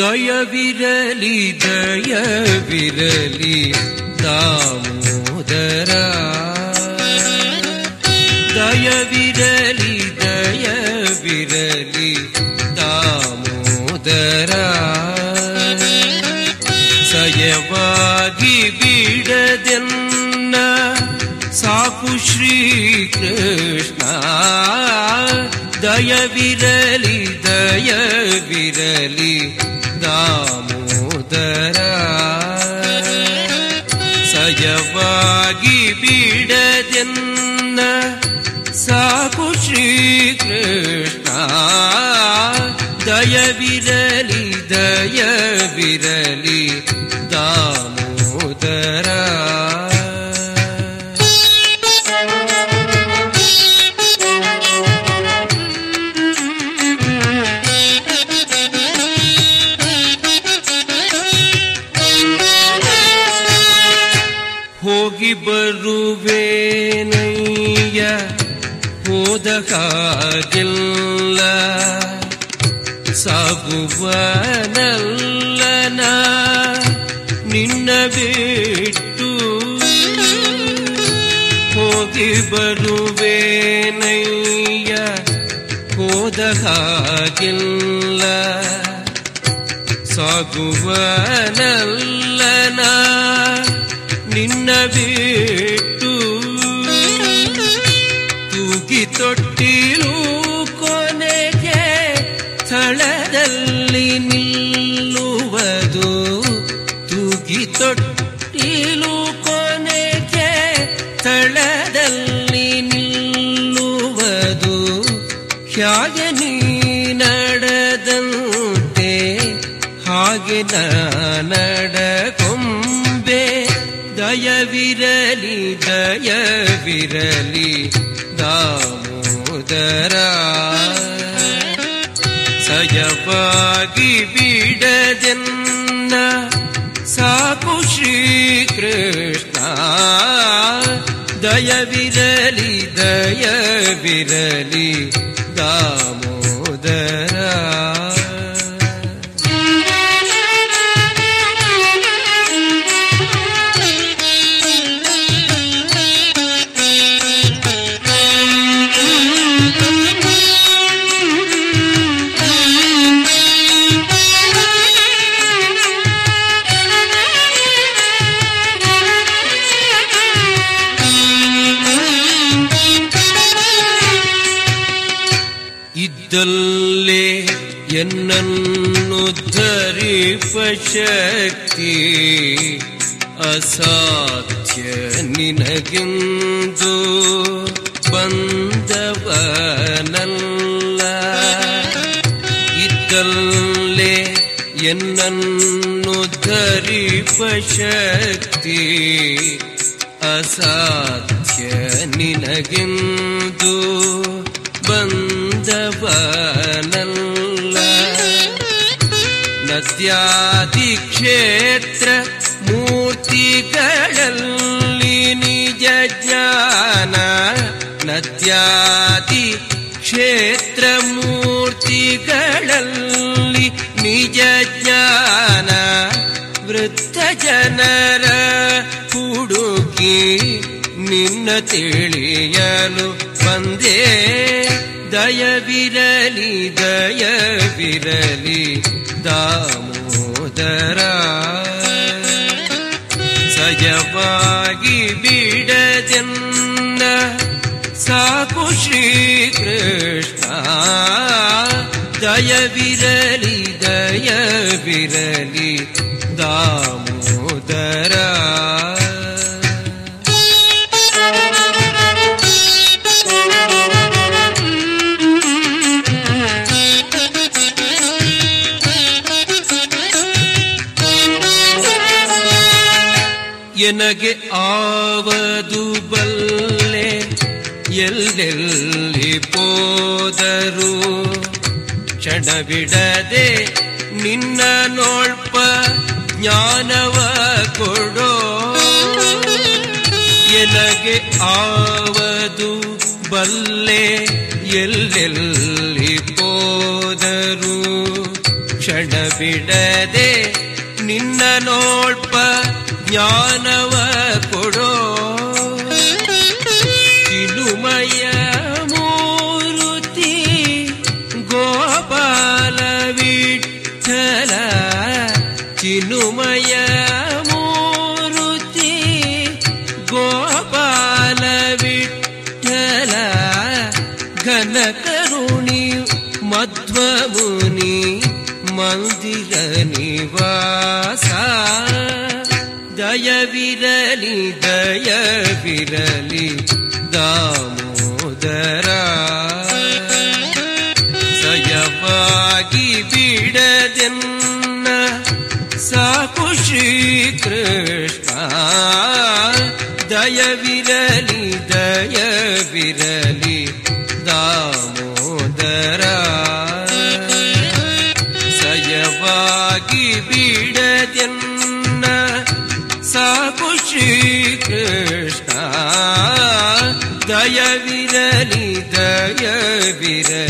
दय विरलि दय विरलि दामोदरा। दय बिरलि दय विरलि दामोदरा शयवादिकुश्रीकृष्णा दय विरलि दय विरलि ीडयन्न सापु श्रीकृष्णा दय बिरलि दय विरलि दामोदरा। ಹೋಗಿ ಬರುವೇನಯ್ಯ? ಹೋದ ಹಾಗಿಲ್ಲ ಸಾಗುವನಲ್ಲನ? ನಿನ್ನ ಬಿಟ್ಟು ಹೋಗಿ ಬರುವೇನಯ್ಯ? ಹೋದ ಹಾಗಿಲ್ಲ ಸಾಗುವನಲ್ಲನ? ನಿನ್ನ ಬಿಟ್ಟು ತೂಗಿ ತೊಟ್ಟಿಲು ಕೊನೆಗೆ ಸ್ಥಳದಲ್ಲಿ ನಿಲ್ಲುವುದು. ತೂಗಿ ತೊಟ್ಟಿಲು ಕೊನೆಗೆ ಸ್ಥಳದಲ್ಲಿ ನಿಲ್ಲುವುದು. ಹೇಗೆ ನೀ ನಡೆದಂತೆ, ಹಾಗೆ ನಡ ದಯವಿರಲಿ ದಯವಿರಲಿ ದಾಮೋದರ ಸಯವಾಗಿ ಬಿಡದೆನ್ನ ಸಾಕು ಶ್ರೀಕೃಷ್ಣ ದಯವಿರಲಿ ದಯವಿರಲಿ ದಾಮೋದರ ಇದ್ದಲ್ಲೇ ಎನ್ನನ್ನು ಧರಿಪ ಶಕ್ತಿ ಅಸಾಧ್ಯ ನಿನಗಿಂದು ಬಂದವನಲ್ಲ. ಇದ್ದಲ್ಲೇ ಎನ್ನನ್ನು ಧರಿಪ ಶಕ್ತಿ ಅಸಾಧ್ಯ ನಿನಗೆಂದು ಬಂದವನಲ್ಲ. ನದ್ಯಾದಿ ಕ್ಷೇತ್ರ ಮೂರ್ತಿಗಳಲ್ಲಿ ನಿಜ ಜ್ಞಾನ. ನದ್ಯಾದಿ ಕ್ಷೇತ್ರ ಮೂರ್ತಿಗಳಲ್ಲಿ ನಿಜ ಜ್ಞಾನ. ವೃದ್ಧ ಜನರ ಹುಡುಕಿ ನಿನ್ನ ತಿಳಿಯಲು ಬಂದೇ. ದಯವಿರಲಿ ದಯವಿರಲಿ ದಾಮೋದರ ಸಜವಾಗಿ ಬಿಡದೆನ್ನ ಸಾಕು ಶ್ರೀಕೃಷ್ಣ ದಯವಿರಲಿ ದಯವಿರಲಿ ದಾಮೋದರ ಎನಗೆ ಆವದು ಬಲ್ಲೆ, ಎಲ್ಲೆಲ್ಲಿ ಪೋದರು ಕ್ಷಣವಿಡದೆ ನಿನ್ನ ನೋಳ್ಪ ಜ್ಞಾನವ ಕೊಡೋ. ಎನಗೆ ಆವದು ಬಲ್ಲೆ, ಎಲ್ಲೆಲ್ಲಿ ಪೋದರು ಕ್ಷಣವಿಡದೆ ನಿನ್ನ ನೋಡ್ಪ ज्ञानवरो किलुमय मूरुति गोपलविमयमुति गोपलवि घनकरुणि मध्वमुनि मन्दिनि वास ದಯವಿರಲಿ ದಯವಿರಲಿ ದಾಮೋದರ. ಸಯವಾಗಿ ಬಿಡದೆನ್ನ ಸಾಕು ಶ್ರೀಕೃಷ್ಣ. ದಯವಿರಲಿ ದಯವಿರಲಿ ஜய விரை